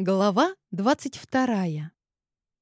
Глава 22.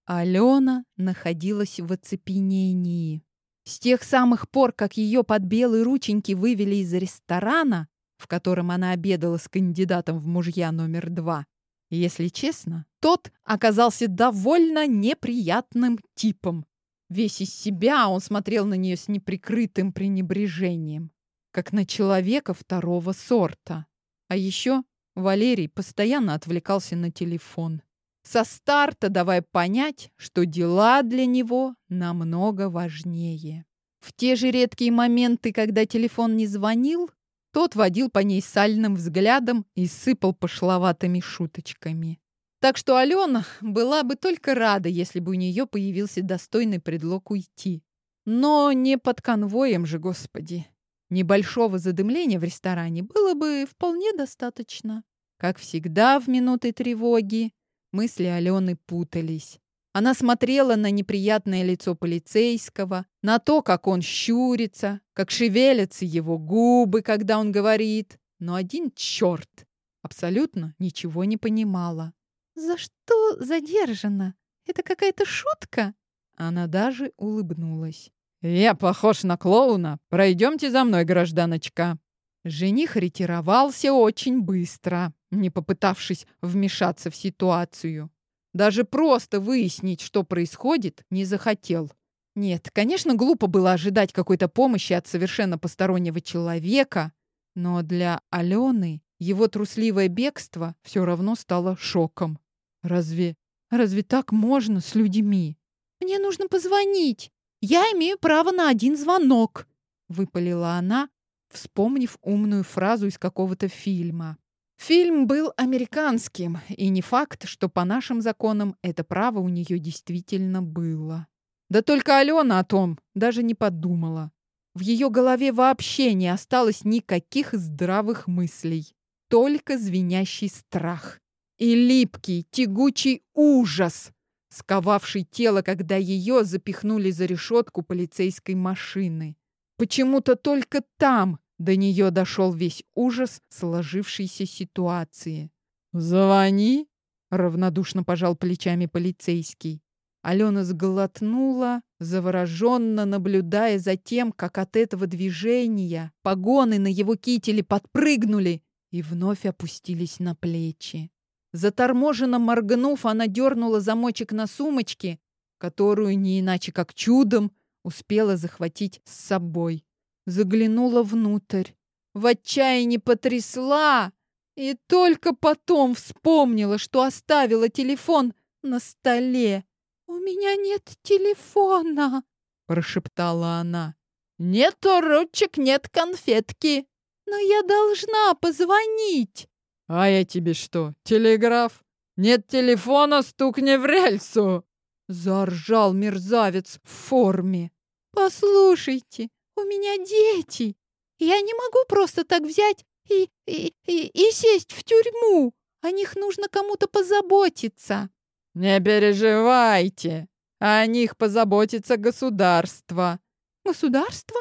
Алена находилась в оцепенении. С тех самых пор, как ее под белые рученьки вывели из ресторана, в котором она обедала с кандидатом в мужья номер два, если честно, тот оказался довольно неприятным типом. Весь из себя он смотрел на нее с неприкрытым пренебрежением, как на человека второго сорта. А еще Валерий постоянно отвлекался на телефон. Со старта давая понять, что дела для него намного важнее. В те же редкие моменты, когда телефон не звонил, тот водил по ней сальным взглядом и сыпал пошловатыми шуточками. Так что Алена была бы только рада, если бы у нее появился достойный предлог уйти. Но не под конвоем же, господи. Небольшого задымления в ресторане было бы вполне достаточно. Как всегда в минуты тревоги, мысли Алены путались. Она смотрела на неприятное лицо полицейского, на то, как он щурится, как шевелятся его губы, когда он говорит. Но один черт абсолютно ничего не понимала. «За что задержана? Это какая-то шутка?» Она даже улыбнулась. «Я похож на клоуна. Пройдемте за мной, гражданочка». Жених ретировался очень быстро, не попытавшись вмешаться в ситуацию. Даже просто выяснить, что происходит, не захотел. Нет, конечно, глупо было ожидать какой-то помощи от совершенно постороннего человека, но для Алены его трусливое бегство все равно стало шоком. Разве... разве так можно с людьми? «Мне нужно позвонить!» «Я имею право на один звонок», — выпалила она, вспомнив умную фразу из какого-то фильма. Фильм был американским, и не факт, что по нашим законам это право у нее действительно было. Да только Алена о том даже не подумала. В ее голове вообще не осталось никаких здравых мыслей, только звенящий страх и липкий, тягучий ужас, сковавший тело, когда ее запихнули за решетку полицейской машины. Почему-то только там до нее дошел весь ужас сложившейся ситуации. «Звони!» — равнодушно пожал плечами полицейский. Алена сглотнула, завороженно наблюдая за тем, как от этого движения погоны на его кителе подпрыгнули и вновь опустились на плечи. Заторможенно моргнув, она дернула замочек на сумочке, которую не иначе как чудом успела захватить с собой. Заглянула внутрь, в отчаянии потрясла и только потом вспомнила, что оставила телефон на столе. «У меня нет телефона», — прошептала она. «Нет ручек, нет конфетки. Но я должна позвонить». «А я тебе что, телеграф? Нет телефона, стукни в рельсу!» Заржал мерзавец в форме. «Послушайте, у меня дети. Я не могу просто так взять и, и, и, и сесть в тюрьму. О них нужно кому-то позаботиться». «Не переживайте, о них позаботится государство». «Государство?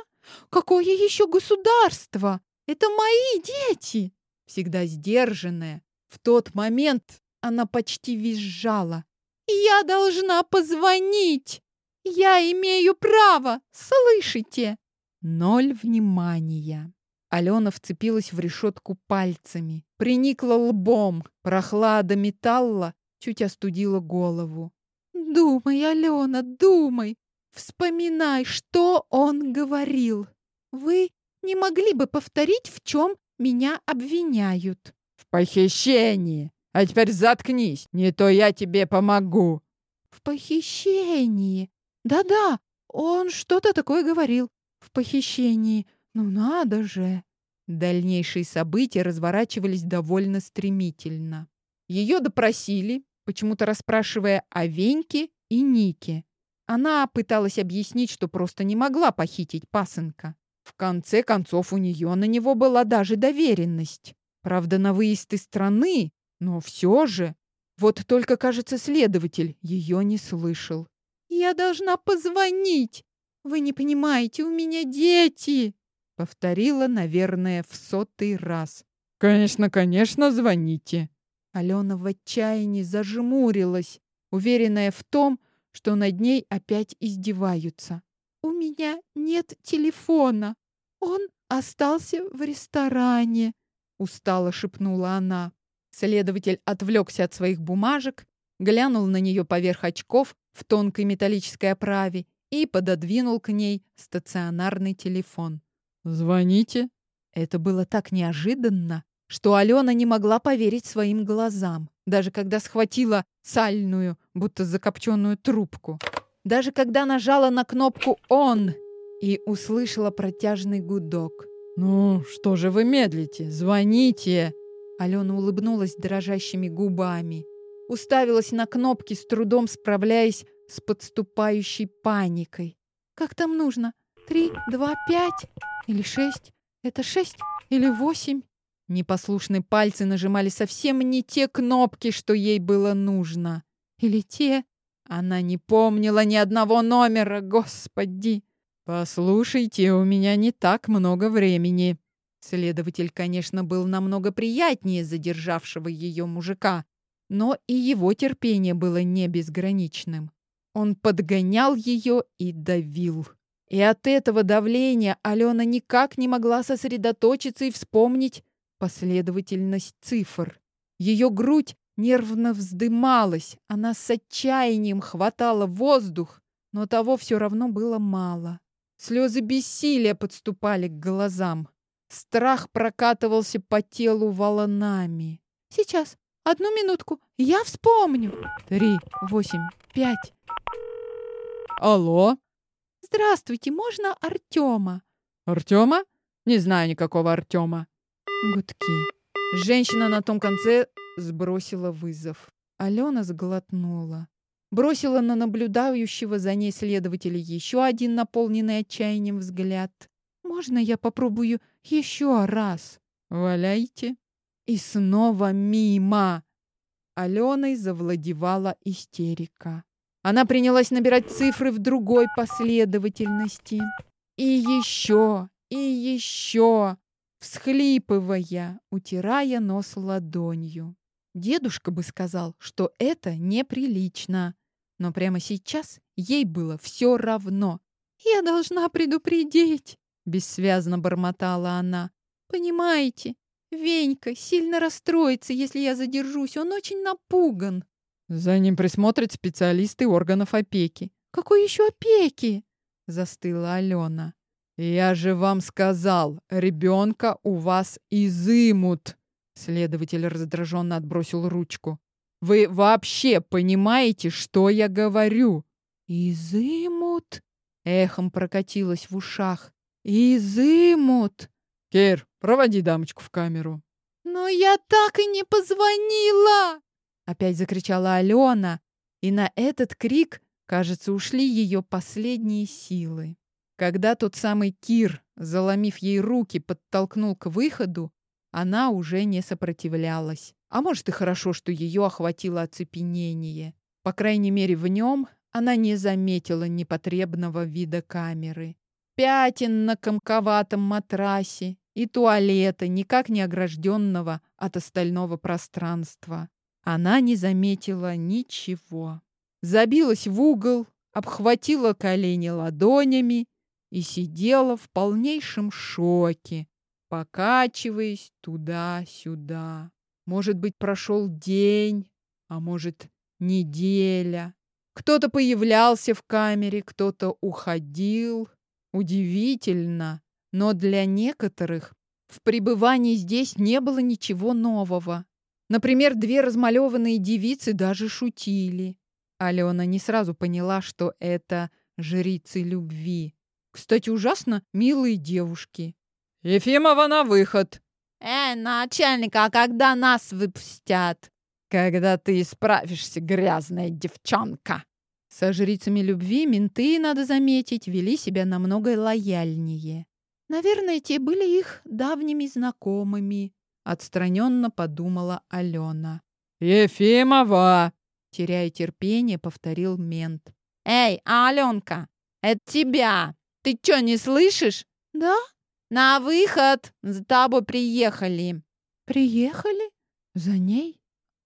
Какое еще государство? Это мои дети!» Всегда сдержанная, в тот момент она почти визжала. «Я должна позвонить! Я имею право, слышите?» Ноль внимания. Алена вцепилась в решетку пальцами, приникла лбом, прохлада металла чуть остудила голову. «Думай, Алена, думай! Вспоминай, что он говорил! Вы не могли бы повторить, в чем меня обвиняют. В похищении. А теперь заткнись, не то я тебе помогу. В похищении. Да-да, он что-то такое говорил. В похищении. Ну надо же. Дальнейшие события разворачивались довольно стремительно. Ее допросили, почему-то расспрашивая о Веньке и Нике. Она пыталась объяснить, что просто не могла похитить пасынка. В конце концов, у нее на него была даже доверенность. Правда, на выезд из страны, но все же. Вот только, кажется, следователь ее не слышал. «Я должна позвонить! Вы не понимаете, у меня дети!» Повторила, наверное, в сотый раз. «Конечно, конечно, звоните!» Алена в отчаянии зажмурилась, уверенная в том, что над ней опять издеваются. «У меня нет телефона. Он остался в ресторане», — устало шепнула она. Следователь отвлекся от своих бумажек, глянул на нее поверх очков в тонкой металлической оправе и пододвинул к ней стационарный телефон. «Звоните». Это было так неожиданно, что Алена не могла поверить своим глазам, даже когда схватила сальную, будто закопченную трубку. Даже когда нажала на кнопку «Он» и услышала протяжный гудок. «Ну, что же вы медлите? Звоните!» Алена улыбнулась дрожащими губами. Уставилась на кнопки, с трудом справляясь с подступающей паникой. «Как там нужно? Три, два, пять? Или шесть? Это шесть или восемь?» Непослушные пальцы нажимали совсем не те кнопки, что ей было нужно. Или те? Она не помнила ни одного номера, господи! «Послушайте, у меня не так много времени». Следователь, конечно, был намного приятнее задержавшего ее мужика, но и его терпение было не безграничным. Он подгонял ее и давил. И от этого давления Алена никак не могла сосредоточиться и вспомнить последовательность цифр. Ее грудь нервно вздымалась, она с отчаянием хватала воздух, но того все равно было мало. Слезы бессилия подступали к глазам. Страх прокатывался по телу волнами. «Сейчас, одну минутку, я вспомню!» «Три, восемь, пять...» «Алло?» «Здравствуйте, можно Артема?» «Артема? Не знаю никакого Артема». Гудки. Женщина на том конце сбросила вызов. Алена сглотнула. Бросила на наблюдающего за ней следователя еще один наполненный отчаянием взгляд. «Можно я попробую еще раз?» «Валяйте». И снова мимо. Аленой завладевала истерика. Она принялась набирать цифры в другой последовательности. И еще, и еще, всхлипывая, утирая нос ладонью. Дедушка бы сказал, что это неприлично. Но прямо сейчас ей было все равно. «Я должна предупредить», — бессвязно бормотала она. «Понимаете, Венька сильно расстроится, если я задержусь. Он очень напуган». За ним присмотрят специалисты органов опеки. Какой еще опеки? Застыла Алена. Я же вам сказал, ребенка у вас изымут. Следователь раздраженно отбросил ручку. Вы вообще понимаете, что я говорю? Изымут? Эхом прокатилось в ушах. Изымут. Кир, проводи дамочку в камеру. Но я так и не позвонила. Опять закричала Алена, и на этот крик, кажется, ушли ее последние силы. Когда тот самый Кир, заломив ей руки, подтолкнул к выходу, она уже не сопротивлялась. А может и хорошо, что ее охватило оцепенение. По крайней мере, в нем она не заметила непотребного вида камеры. Пятен на комковатом матрасе и туалета, никак не огражденного от остального пространства. Она не заметила ничего. Забилась в угол, обхватила колени ладонями и сидела в полнейшем шоке, покачиваясь туда-сюда. Может быть, прошел день, а может, неделя. Кто-то появлялся в камере, кто-то уходил. Удивительно, но для некоторых в пребывании здесь не было ничего нового. Например, две размалеванные девицы даже шутили. Алена не сразу поняла, что это жрицы любви. Кстати, ужасно милые девушки. «Ефимова на выход!» «Э, начальник, а когда нас выпустят?» «Когда ты исправишься, грязная девчонка!» Со жрицами любви менты, надо заметить, вели себя намного лояльнее. Наверное, те были их давними знакомыми. Отстраненно подумала Алена. «Ефимова!» Теряя терпение, повторил мент. «Эй, Аленка, это тебя! Ты что, не слышишь?» «Да?» «На выход! За тобой приехали!» «Приехали? За ней?»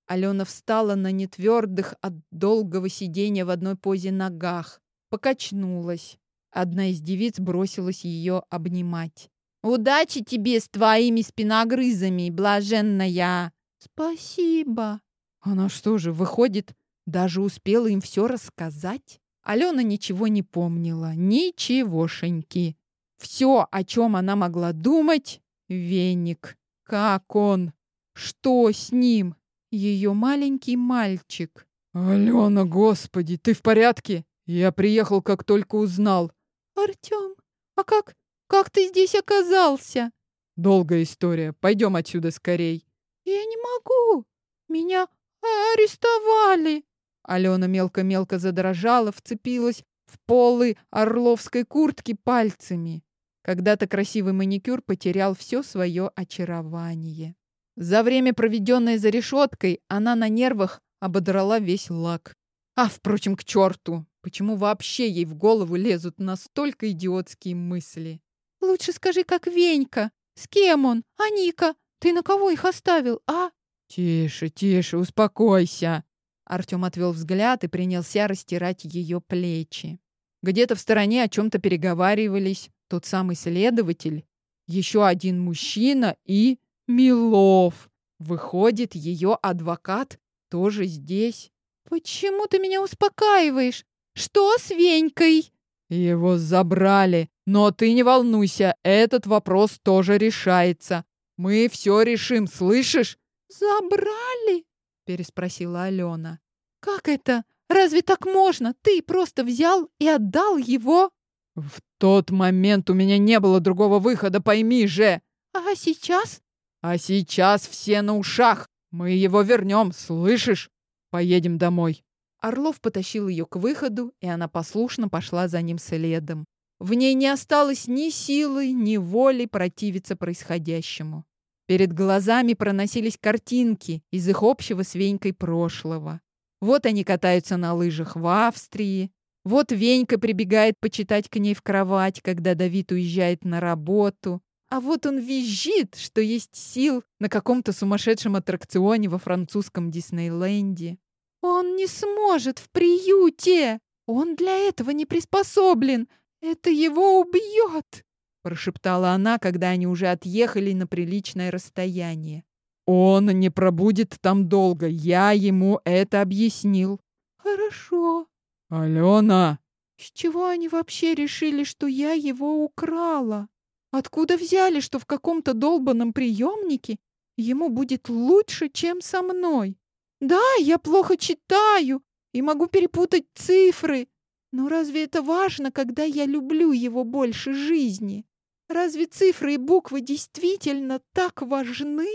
Алена встала на нетвердых от долгого сидения в одной позе ногах, покачнулась. Одна из девиц бросилась ее обнимать. «Удачи тебе с твоими спиногрызами, блаженная!» «Спасибо!» Она что же, выходит, даже успела им все рассказать? Алена ничего не помнила, ничегошеньки. Все, о чем она могла думать, веник. Как он? Что с ним? Ее маленький мальчик. Алена, господи, ты в порядке? Я приехал, как только узнал. Артем, а как, как ты здесь оказался? Долгая история. Пойдем отсюда скорей. Я не могу. Меня арестовали. Алена мелко-мелко задрожала, вцепилась в полы орловской куртки пальцами. Когда-то красивый маникюр потерял все свое очарование. За время, проведенное за решеткой, она на нервах ободрала весь лак. А, впрочем, к черту! Почему вообще ей в голову лезут настолько идиотские мысли? «Лучше скажи, как Венька. С кем он? А Ника? Ты на кого их оставил, а?» «Тише, тише, успокойся!» Артем отвел взгляд и принялся растирать ее плечи. Где-то в стороне о чем-то переговаривались тот самый следователь, еще один мужчина и Милов. Выходит, ее адвокат тоже здесь. Почему ты меня успокаиваешь? Что с Венькой? Его забрали. Но ты не волнуйся, этот вопрос тоже решается. Мы все решим, слышишь? Забрали? Переспросила Алена. Как это? Разве так можно? Ты просто взял и отдал его? В тот момент у меня не было другого выхода, пойми же. А сейчас? А сейчас все на ушах. Мы его вернем, слышишь? Поедем домой. Орлов потащил ее к выходу, и она послушно пошла за ним следом. В ней не осталось ни силы, ни воли противиться происходящему. Перед глазами проносились картинки из их общего с Венькой прошлого. Вот они катаются на лыжах в Австрии. Вот Венька прибегает почитать к ней в кровать, когда Давид уезжает на работу. А вот он визжит, что есть сил на каком-то сумасшедшем аттракционе во французском Диснейленде. Он не сможет в приюте. Он для этого не приспособлен. Это его убьет, прошептала она, когда они уже отъехали на приличное расстояние. Он не пробудет там долго. Я ему это объяснил. Хорошо. Алена! С чего они вообще решили, что я его украла? Откуда взяли, что в каком-то долбанном приемнике ему будет лучше, чем со мной? Да, я плохо читаю и могу перепутать цифры, но разве это важно, когда я люблю его больше жизни? Разве цифры и буквы действительно так важны?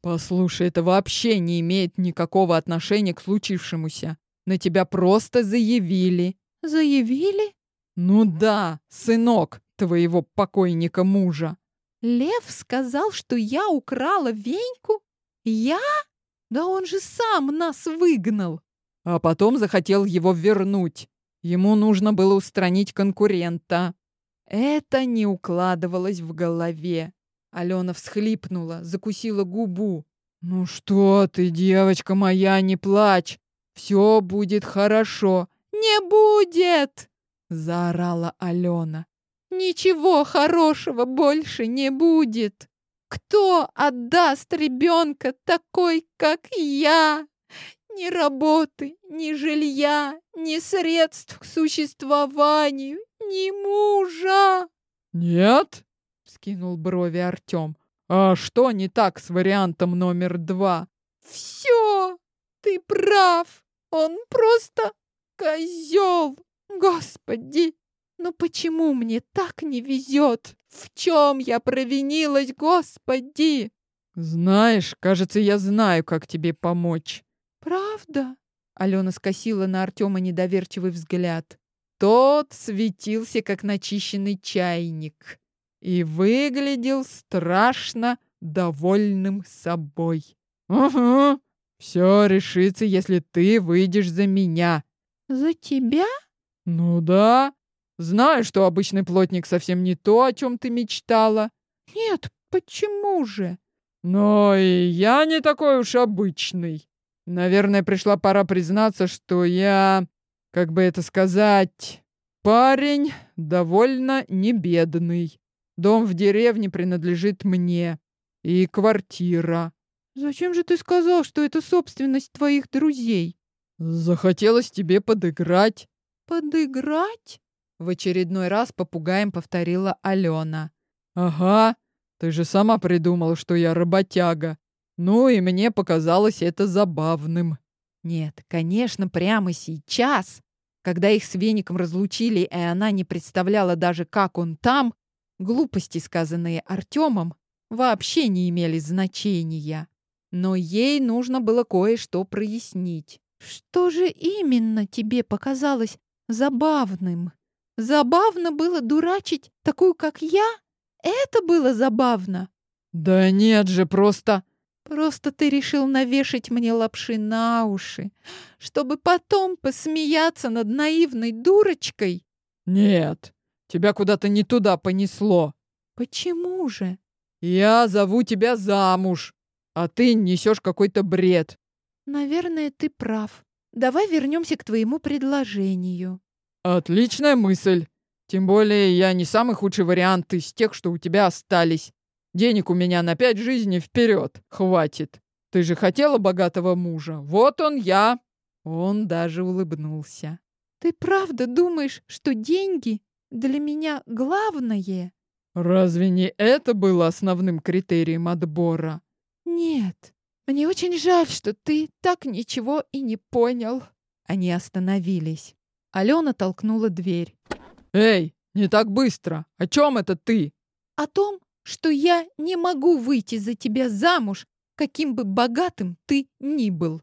Послушай, это вообще не имеет никакого отношения к случившемуся. На тебя просто заявили. Заявили? Ну да, сынок, твоего покойника мужа. Лев сказал, что я украла Веньку? Я? Да он же сам нас выгнал. А потом захотел его вернуть. Ему нужно было устранить конкурента. Это не укладывалось в голове. Алена всхлипнула, закусила губу. «Ну что ты, девочка моя, не плачь! Все будет хорошо!» «Не будет!» — заорала Алена. Ничего хорошего больше не будет. Кто отдаст ребенка такой, как я? Ни работы, ни жилья, ни средств к существованию, ни мужа. Нет? Скинул брови Артем. А что не так с вариантом номер два? Все, ты прав. Он просто козел. Господи, но почему мне так не везет? В чем я провинилась, Господи? Знаешь, кажется, я знаю, как тебе помочь. Правда? Алена скосила на Артема недоверчивый взгляд. Тот светился, как начищенный чайник, и выглядел страшно довольным собой. «Угу, все решится, если ты выйдешь за меня». «За тебя?» «Ну да, Знаю, что обычный плотник совсем не то, о чем ты мечтала. Нет, почему же? Но и я не такой уж обычный. Наверное, пришла пора признаться, что я, как бы это сказать, парень довольно небедный. Дом в деревне принадлежит мне. И квартира. Зачем же ты сказал, что это собственность твоих друзей? Захотелось тебе подыграть. Подыграть? В очередной раз попугаем повторила Алена. Ага, ты же сама придумала, что я работяга. Ну и мне показалось это забавным. Нет, конечно, прямо сейчас, когда их с Веником разлучили, и она не представляла даже, как он там, глупости, сказанные Артемом, вообще не имели значения. Но ей нужно было кое-что прояснить. Что же именно тебе показалось забавным? Забавно было дурачить такую, как я? Это было забавно? Да нет же, просто... Просто ты решил навешать мне лапши на уши, чтобы потом посмеяться над наивной дурочкой? Нет, тебя куда-то не туда понесло. Почему же? Я зову тебя замуж, а ты несешь какой-то бред. Наверное, ты прав. Давай вернемся к твоему предложению. Отличная мысль. Тем более я не самый худший вариант из тех, что у тебя остались. Денег у меня на пять жизней вперед хватит. Ты же хотела богатого мужа. Вот он я. Он даже улыбнулся. Ты правда думаешь, что деньги для меня главное? Разве не это было основным критерием отбора? Нет. Мне очень жаль, что ты так ничего и не понял. Они остановились. Алена толкнула дверь. Эй, не так быстро. О чем это ты? О том, что я не могу выйти за тебя замуж, каким бы богатым ты ни был.